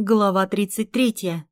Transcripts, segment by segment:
Глава 33.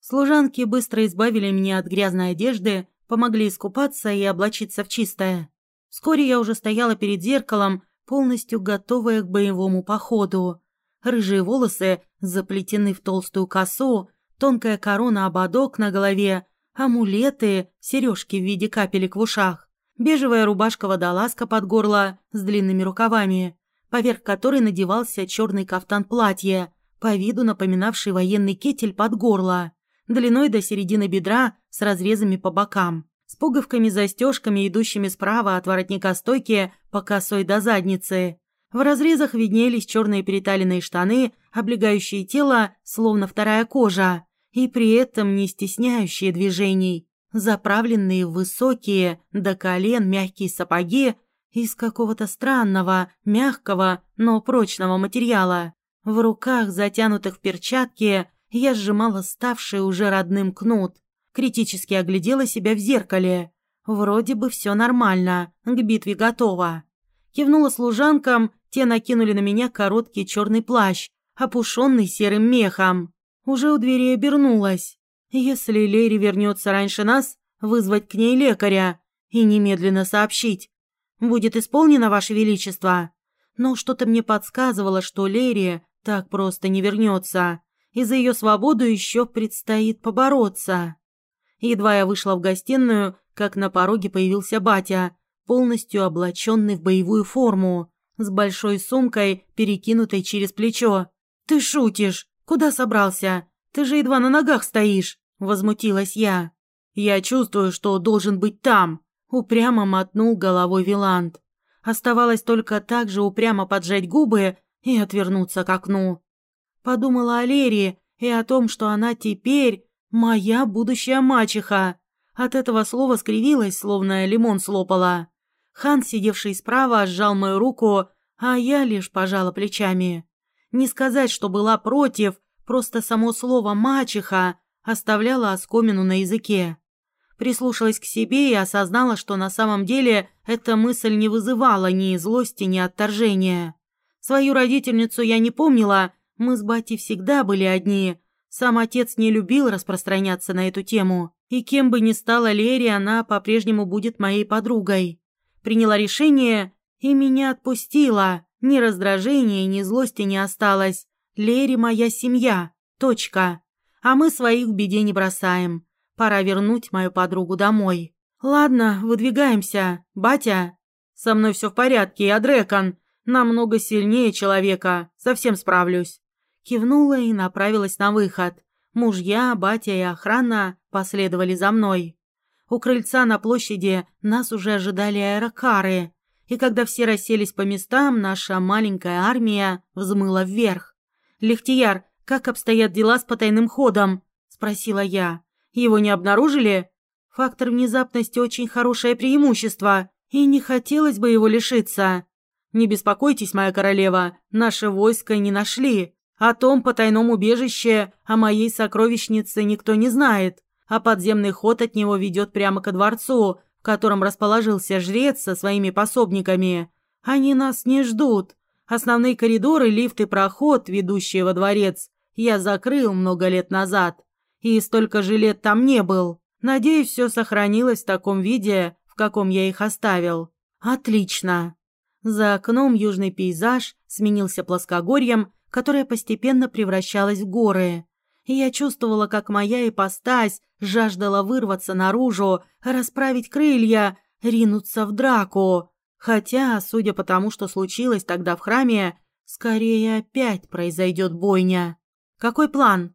Служанки быстро избавили меня от грязной одежды, помогли искупаться и облачиться в чистое. Вскоре я уже стояла перед зеркалом, полностью готовая к боевому походу. Рыжие волосы заплетены в толстую косу, тонкая корона ободок на голове, амулеты, сережки в виде капелек в ушах, бежевая рубашка-водолазка под горло с длинными рукавами, поверх которой надевался черный кафтан платья – по виду напоминавший военный китель под горло, длиной до середины бедра с разрезами по бокам, с пуговками-застежками, идущими справа от воротника стойки по косой до задницы. В разрезах виднелись черные переталенные штаны, облегающие тело, словно вторая кожа, и при этом не стесняющие движений, заправленные высокие до колен мягкие сапоги из какого-то странного, мягкого, но прочного материала. В руках, затянутых в перчатки, я сжимала ставший уже родным кнут. Критически оглядела себя в зеркале. Вроде бы все нормально, к битве готова. Кивнула служанкам, те накинули на меня короткий черный плащ, опушенный серым мехом. Уже у двери обернулась. Если Лери вернется раньше нас, вызвать к ней лекаря и немедленно сообщить. Будет исполнено, Ваше Величество. Но что-то мне подсказывало, что Лери так просто не вернется, и за ее свободу еще предстоит побороться. Едва я вышла в гостиную, как на пороге появился батя, полностью облаченный в боевую форму, с большой сумкой, перекинутой через плечо. «Ты шутишь? Куда собрался? Ты же едва на ногах стоишь!» – возмутилась я. «Я чувствую, что должен быть там», – упрямо мотнул головой Виланд. Оставалось только так же упрямо поджать губы и отвернуться к окну. Подумала о Лере и о том, что она теперь моя будущая мачеха. От этого слова скривилась, словно лимон слопала. Хан, сидевший справа, сжал мою руку, а я лишь пожала плечами. Не сказать, что была против, просто само слово «мачеха» оставляло оскомину на языке. Прислушалась к себе и осознала, что на самом деле эта мысль не вызывала ни злости, ни отторжения. Свою родительницу я не помнила, мы с батей всегда были одни. Сам отец не любил распространяться на эту тему. И кем бы ни стала Лери, она по-прежнему будет моей подругой. Приняла решение и меня отпустила. Ни раздражения, ни злости не осталось. Лери моя семья. Точка. А мы своих в беде не бросаем. Пора вернуть мою подругу домой. Ладно, выдвигаемся. Батя? Со мной все в порядке, я Дрекон намного сильнее человека, совсем справлюсь. Кивнула и направилась на выход. Мужья, батя и охрана последовали за мной. У крыльца на площади нас уже ожидали аэрокары, и когда все расселись по местам, наша маленькая армия взмыла вверх. «Лехтияр, как обстоят дела с потайным ходом?» – спросила я. «Его не обнаружили?» Фактор внезапности очень хорошее преимущество, и не хотелось бы его лишиться. Не беспокойтесь, моя королева, наше войско не нашли. О том потайном убежище, о моей сокровищнице никто не знает, а подземный ход от него ведет прямо ко дворцу, в котором расположился жрец со своими пособниками. Они нас не ждут. Основные коридоры, лифт и проход, ведущие во дворец, я закрыл много лет назад. И столько же лет там не был. Надеюсь, все сохранилось в таком виде, в каком я их оставил. Отлично. За окном южный пейзаж сменился плоскогорьем, которое постепенно превращалось в горы. И я чувствовала, как моя ипостась жаждала вырваться наружу, расправить крылья, ринуться в драку. Хотя, судя по тому, что случилось тогда в храме, скорее опять произойдет бойня. «Какой план?»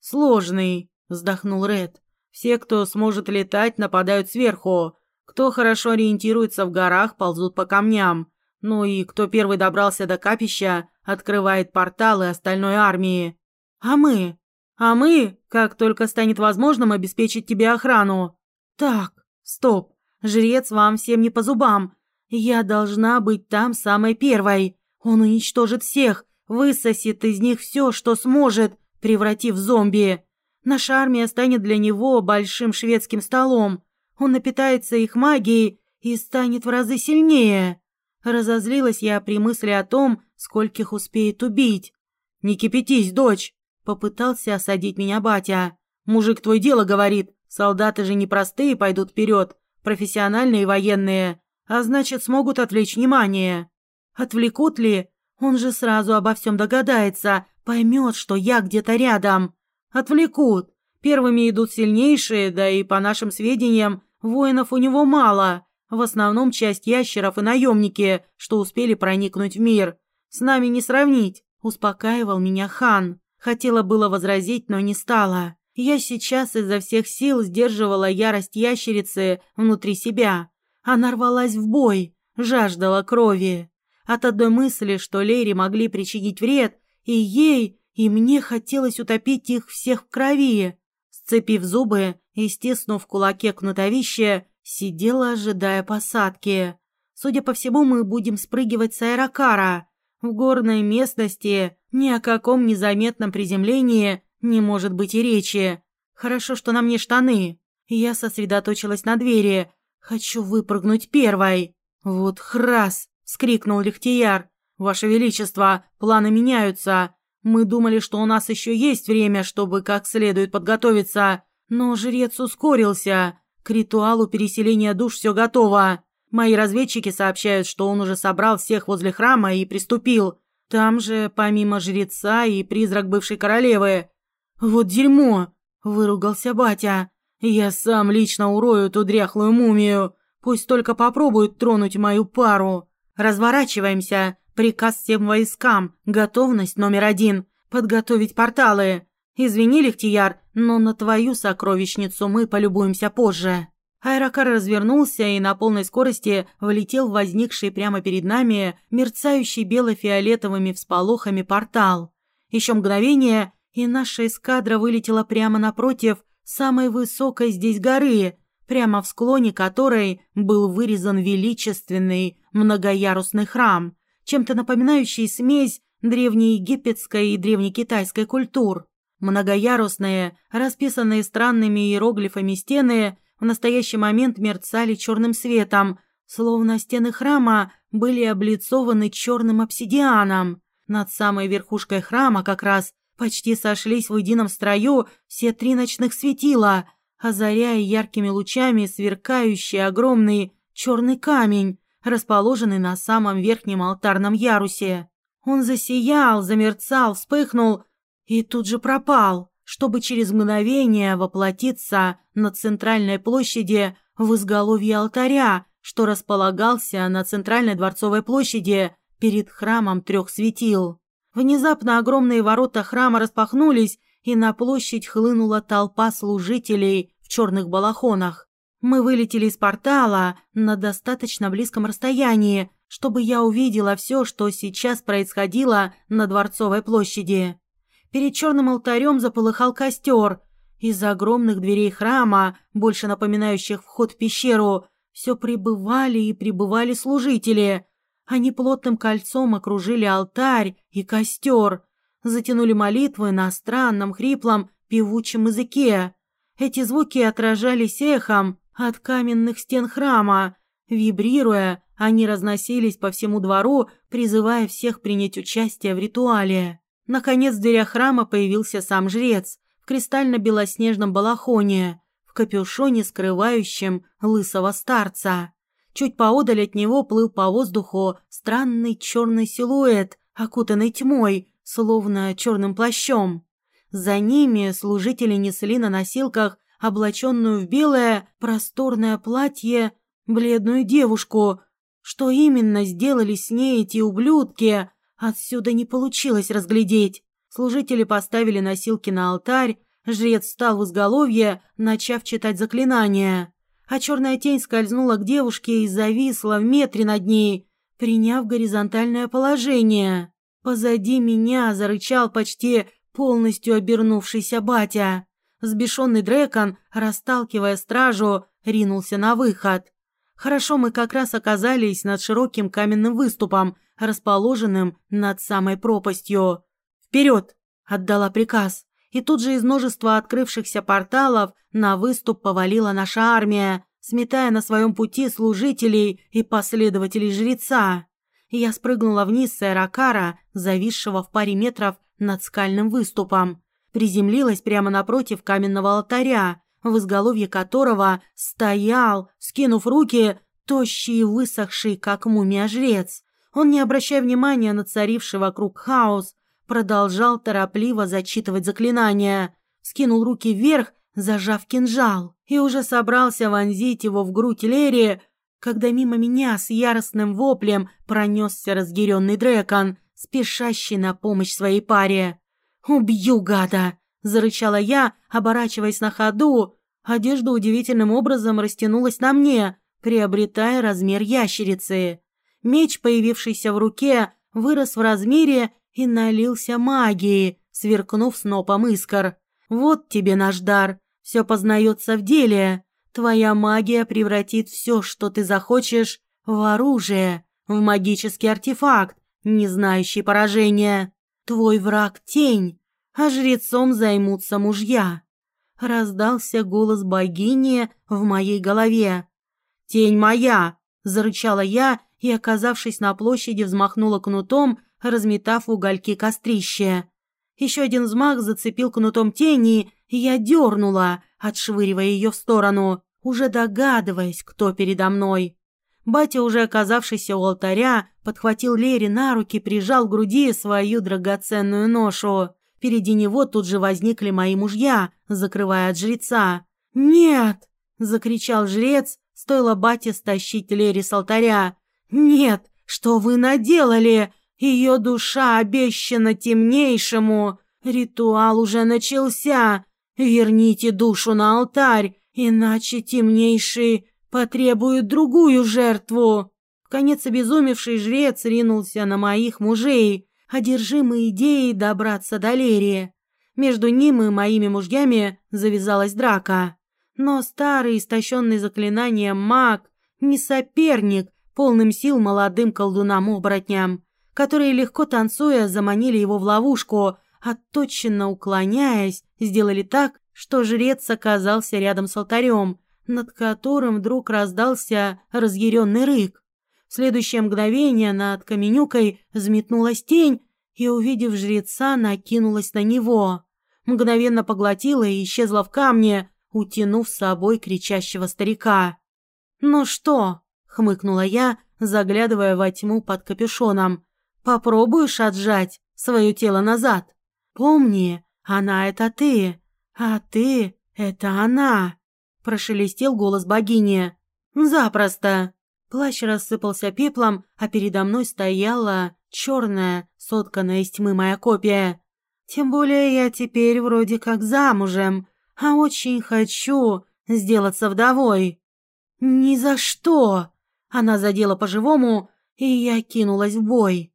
«Сложный», — вздохнул Ред. «Все, кто сможет летать, нападают сверху. Кто хорошо ориентируется в горах, ползут по камням. Ну и кто первый добрался до капища, открывает порталы остальной армии. А мы? А мы, как только станет возможным, обеспечить тебе охрану. Так, стоп. Жрец вам всем не по зубам. Я должна быть там самой первой. Он уничтожит всех, высосет из них все, что сможет, превратив в зомби. Наша армия станет для него большим шведским столом. Он напитается их магией и станет в разы сильнее. Разозлилась я при мысли о том, скольких успеет убить. «Не кипятись, дочь!» – попытался осадить меня батя. «Мужик твой дело говорит, солдаты же не простые пойдут вперед, профессиональные военные, а значит смогут отвлечь внимание». «Отвлекут ли? Он же сразу обо всем догадается, поймет, что я где-то рядом. Отвлекут. Первыми идут сильнейшие, да и, по нашим сведениям, воинов у него мало. В основном часть ящеров и наемники, что успели проникнуть в мир. С нами не сравнить, успокаивал меня хан. Хотела было возразить, но не стала. Я сейчас изо всех сил сдерживала ярость ящерицы внутри себя. Она рвалась в бой, жаждала крови. От одной мысли, что Лере могли причинить вред, и ей, и мне хотелось утопить их всех в крови. Сцепив зубы и стиснув в кулаке кнутовище, сидела, ожидая посадки. Судя по всему, мы будем спрыгивать с аэрокара. В горной местности ни о каком незаметном приземлении не может быть и речи. Хорошо, что на мне штаны. Я сосредоточилась на двери. Хочу выпрыгнуть первой. Вот храс! — вскрикнул Лихтияр. «Ваше Величество, планы меняются. Мы думали, что у нас еще есть время, чтобы как следует подготовиться. Но жрец ускорился. К ритуалу переселения душ все готово. Мои разведчики сообщают, что он уже собрал всех возле храма и приступил. Там же, помимо жреца и призрак бывшей королевы. Вот дерьмо!» — выругался батя. «Я сам лично урою ту дряхлую мумию. Пусть только попробует тронуть мою пару». Разворачиваемся. Приказ всем войскам. Готовность номер один. Подготовить порталы. Извини, Лихтияр, но на твою сокровищницу мы полюбуемся позже. Аэрокар развернулся и на полной скорости влетел в возникший прямо перед нами мерцающий бело-фиолетовыми всполохами портал. Еще мгновение, и наша эскадра вылетела прямо напротив самой высокой здесь горы, прямо в склоне которой был вырезан величественный многоярусный храм, чем-то напоминающий смесь древнеегипетской и древнекитайской культур. Многоярусные, расписанные странными иероглифами стены в настоящий момент мерцали черным светом, словно стены храма были облицованы черным обсидианом. Над самой верхушкой храма как раз почти сошлись в едином строю все три ночных светила, озаряя яркими лучами сверкающий огромный черный камень, расположенный на самом верхнем алтарном ярусе. Он засиял, замерцал, вспыхнул и тут же пропал, чтобы через мгновение воплотиться на центральной площади в изголовье алтаря, что располагался на центральной дворцовой площади перед храмом трех светил. Внезапно огромные ворота храма распахнулись, и на площадь хлынула толпа служителей в черных балахонах. Мы вылетели из портала на достаточно близком расстоянии, чтобы я увидела все, что сейчас происходило на Дворцовой площади. Перед черным алтарем заполыхал костер. Из огромных дверей храма, больше напоминающих вход в пещеру, все прибывали и прибывали служители. Они плотным кольцом окружили алтарь и костер, затянули молитвы на странном, хриплом, певучем языке. Эти звуки отражались эхом, от каменных стен храма. Вибрируя, они разносились по всему двору, призывая всех принять участие в ритуале. Наконец в дверях храма появился сам жрец в кристально-белоснежном балахоне, в капюшоне, скрывающем лысого старца. Чуть поодаль от него плыл по воздуху странный черный силуэт, окутанный тьмой, словно черным плащом. За ними служители несли на носилках облаченную в белое просторное платье бледную девушку. Что именно сделали с ней эти ублюдки, отсюда не получилось разглядеть. Служители поставили носилки на алтарь, жрец встал в изголовье, начав читать заклинание. А черная тень скользнула к девушке и зависла в метре над ней, приняв горизонтальное положение. Позади меня зарычал почти полностью обернувшийся батя. Сбешенный Дрекон, расталкивая стражу, ринулся на выход. Хорошо мы как раз оказались над широким каменным выступом, расположенным над самой пропастью. «Вперед!» — отдала приказ. И тут же из множества открывшихся порталов на выступ повалила наша армия, сметая на своем пути служителей и последователей жреца. Я спрыгнула вниз с аэрокара, зависшего в паре метров над скальным выступом. Приземлилась прямо напротив каменного алтаря, в изголовье которого стоял, скинув руки, тощий и высохший, как мумия жрец. Он, не обращая внимания на царивший вокруг хаос, продолжал торопливо зачитывать заклинания, скинул руки вверх, зажав кинжал, и уже собрался вонзить его в грудь Лерии, когда мимо меня с яростным воплем пронесся разъяренный Дрекон, спешащий на помощь своей паре. «Убью гада!» – зарычала я, оборачиваясь на ходу. Одежда удивительным образом растянулась на мне, приобретая размер ящерицы. Меч, появившийся в руке, вырос в размере и налился магией, сверкнув снопом искр. «Вот тебе наш дар. Все познается в деле. Твоя магия превратит все, что ты захочешь, в оружие, в магический артефакт, не знающий поражения. Твой враг — тень, а жрецом займутся мужья». Раздался голос богини в моей голове. «Тень моя!» — зарычала я и, оказавшись на площади, взмахнула кнутом, разметав угольки кострища. Еще один взмах зацепил кнутом тени, и я дернула, отшвыривая ее в сторону, уже догадываясь, кто передо мной. Батя, уже оказавшийся у алтаря, подхватил Лере на руки, прижал к груди свою драгоценную ношу. Впереди него тут же возникли мои мужья, закрывая от жреца. «Нет!» — закричал жрец, стоило бате стащить Лере с алтаря. «Нет, что вы наделали? Ее душа обещана темнейшему. Ритуал уже начался. Верните душу на алтарь, иначе темнейший потребует другую жертву». Конец обезумевший жрец ринулся на моих мужей, одержимый идеей добраться до Лерии. Между ним и моими мужьями завязалась драка. Но старый, истощенный заклинанием маг, не соперник, полным сил молодым колдунам-оборотням, которые, легко танцуя, заманили его в ловушку, точно уклоняясь, сделали так, что жрец оказался рядом с алтарем, над которым вдруг раздался разъяренный рык. В следующее мгновение над Каменюкой взметнулась тень и, увидев жреца, накинулась на него. Мгновенно поглотила и исчезла в камне, утянув с собой кричащего старика. «Ну что?» хмыкнула я, заглядывая во тьму под капюшоном. Попробуешь отжать свое тело назад? Помни, она это ты, а ты это она, прошелестел голос богини. Запросто. Плащ рассыпался пеплом, а передо мной стояла черная, сотканная из тьмы моя копия. Тем более я теперь вроде как замужем, а очень хочу сделаться вдовой. Ни за что, она задела по-живому, и я кинулась в бой.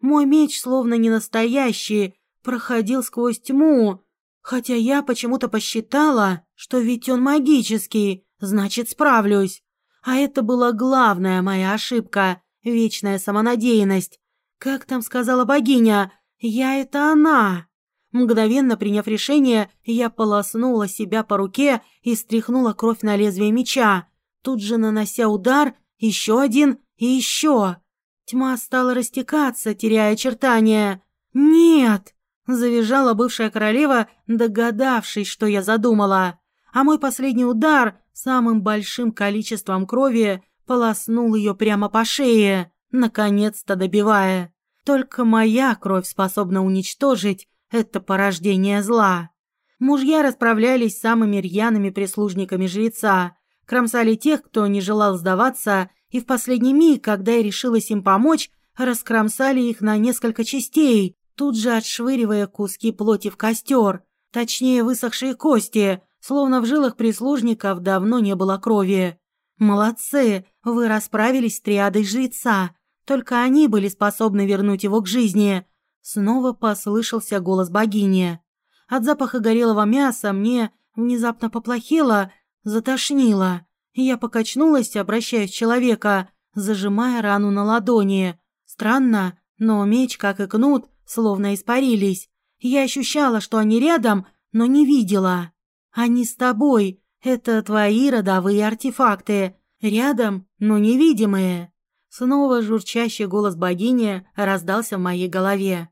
Мой меч, словно не настоящий, проходил сквозь тьму, хотя я почему-то посчитала, что ведь он магический, значит, справлюсь. А это была главная моя ошибка, вечная самонадеянность. Как там сказала богиня, я это она. Мгновенно приняв решение, я полоснула себя по руке и стряхнула кровь на лезвие меча, тут же нанося удар еще один и еще. Тьма стала растекаться, теряя очертания. «Нет!» – завизжала бывшая королева, догадавшись, что я задумала. А мой последний удар самым большим количеством крови полоснул ее прямо по шее, наконец-то добивая. Только моя кровь способна уничтожить это порождение зла. Мужья расправлялись с самыми рьяными прислужниками жреца, кромсали тех, кто не желал сдаваться, и в последний миг, когда я решилась им помочь, раскромсали их на несколько частей, тут же отшвыривая куски плоти в костер, точнее высохшие кости, словно в жилах прислужников давно не было крови. «Молодцы, вы расправились с триадой жреца, только они были способны вернуть его к жизни». Снова послышался голос богини. От запаха горелого мяса мне внезапно поплохело, Затошнило. Я покачнулась, обращаясь в человека, зажимая рану на ладони. Странно, но меч, как и кнут, словно испарились. Я ощущала, что они рядом, но не видела. Они с тобой. Это твои родовые артефакты. Рядом, но невидимые. Снова журчащий голос богини раздался в моей голове.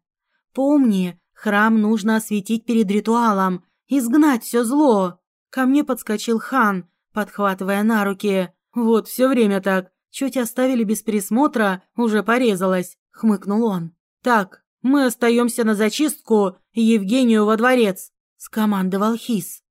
«Помни, храм нужно осветить перед ритуалом, изгнать все зло!» Ко мне подскочил хан, подхватывая на руки. «Вот все время так. Чуть оставили без присмотра, уже порезалась», — хмыкнул он. «Так, мы остаемся на зачистку Евгению во дворец», — скомандовал Хис.